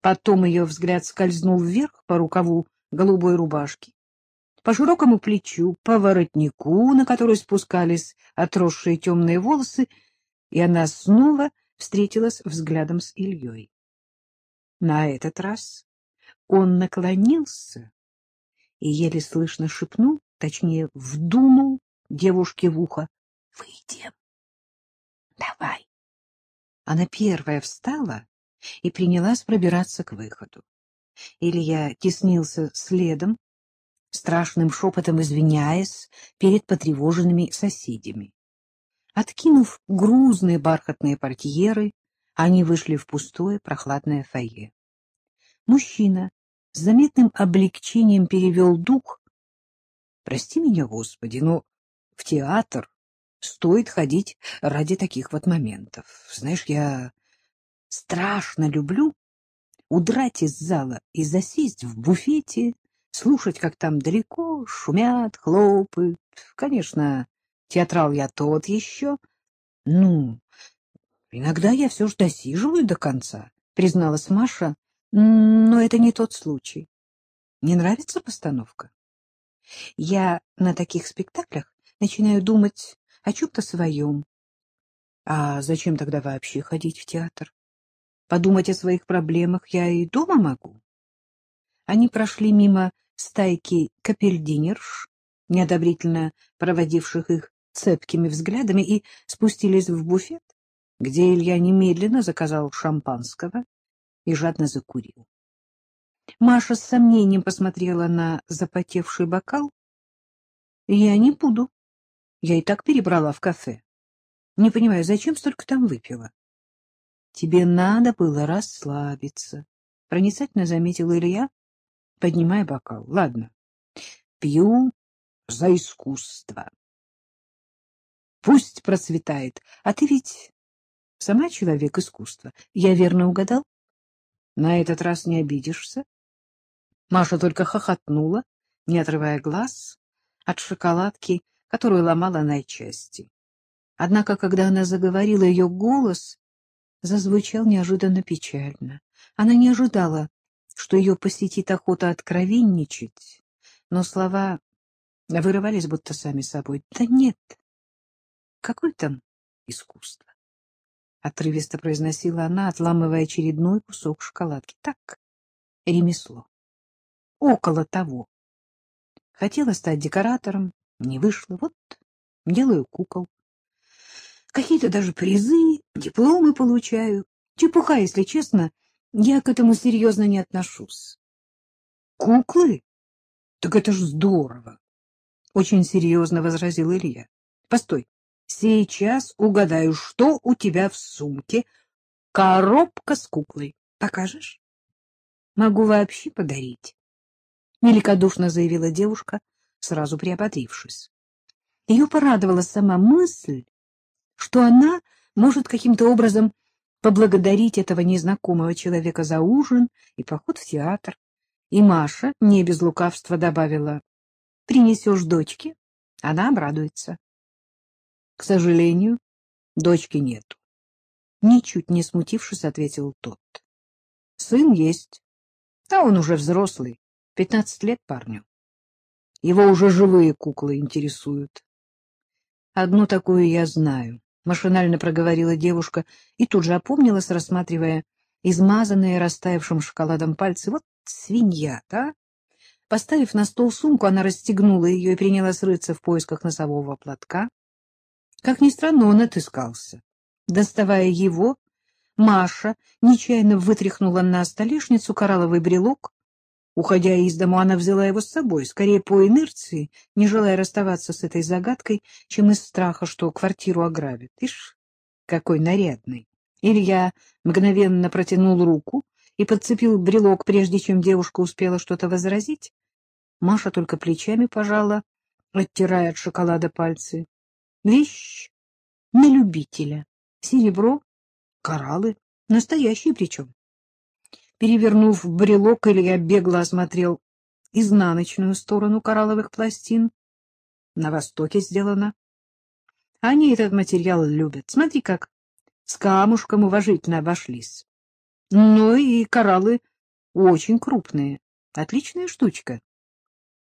Потом ее взгляд скользнул вверх по рукаву голубой рубашки, по широкому плечу, по воротнику, на который спускались отросшие темные волосы, и она снова встретилась взглядом с Ильей. На этот раз он наклонился и еле слышно шепнул, точнее, вдунул девушке в ухо. — Выйдем. — Давай. Она первая встала и принялась пробираться к выходу. Илья теснился следом, страшным шепотом извиняясь перед потревоженными соседями. Откинув грузные бархатные портьеры, они вышли в пустое прохладное фойе. Мужчина с заметным облегчением перевел дух. — Прости меня, Господи, но в театр стоит ходить ради таких вот моментов. Знаешь, я страшно люблю удрать из зала и засесть в буфете, слушать, как там далеко шумят, хлопают. Конечно, театрал я тот еще. Ну, иногда я все же досиживаю до конца, призналась Маша, но это не тот случай. Не нравится постановка? Я на таких спектаклях начинаю думать о чем-то своем. А зачем тогда вообще ходить в театр? Подумать о своих проблемах я и дома могу. Они прошли мимо стайки капельдинерш, неодобрительно проводивших их цепкими взглядами, и спустились в буфет, где Илья немедленно заказал шампанского и жадно закурил. Маша с сомнением посмотрела на запотевший бокал. — Я не буду. Я и так перебрала в кафе. Не понимаю, зачем столько там выпила? Тебе надо было расслабиться, — проницательно заметил Илья, поднимая бокал. — Ладно, пью за искусство. Пусть процветает. А ты ведь сама человек искусства. Я верно угадал? На этот раз не обидишься? Маша только хохотнула, не отрывая глаз от шоколадки, которую ломала на части. Однако, когда она заговорила, ее голос зазвучал неожиданно печально. Она не ожидала, что ее посетит охота откровенничать, но слова вырывались будто сами собой. Да нет, какое там искусство? Отрывисто произносила она, отламывая очередной кусок шоколадки. Так, ремесло. Около того. Хотела стать декоратором, не вышло. Вот, делаю кукол. Какие-то даже призы, дипломы получаю. Чепуха, если честно, я к этому серьезно не отношусь. Куклы? Так это ж здорово. Очень серьезно возразил Илья. Постой, сейчас угадаю, что у тебя в сумке. Коробка с куклой. Покажешь? Могу вообще подарить. Великодушно заявила девушка, сразу приободрившись. Ее порадовала сама мысль, что она может каким-то образом поблагодарить этого незнакомого человека за ужин и поход в театр. И Маша, не без лукавства, добавила, «Принесешь дочке, она обрадуется». К сожалению, дочки нету. Ничуть не смутившись, ответил тот. Сын есть, а он уже взрослый, пятнадцать лет парню. Его уже живые куклы интересуют. Одну такую я знаю. — машинально проговорила девушка и тут же опомнилась, рассматривая измазанные растаявшим шоколадом пальцы. Вот свинья, да? Поставив на стол сумку, она расстегнула ее и принялась рыться в поисках носового платка. Как ни странно, он отыскался. Доставая его, Маша нечаянно вытряхнула на столешницу коралловый брелок, Уходя из дому, она взяла его с собой, скорее по инерции, не желая расставаться с этой загадкой, чем из страха, что квартиру ограбят. Ишь, какой нарядный! Илья мгновенно протянул руку и подцепил брелок, прежде чем девушка успела что-то возразить. Маша только плечами пожала, оттирая от шоколада пальцы. Вещь на любителя. Серебро, кораллы, настоящие причем. Перевернув брелок, Илья бегло осмотрел изнаночную сторону коралловых пластин. На востоке сделано. Они этот материал любят. Смотри, как с камушком уважительно обошлись. Ну и кораллы очень крупные. Отличная штучка.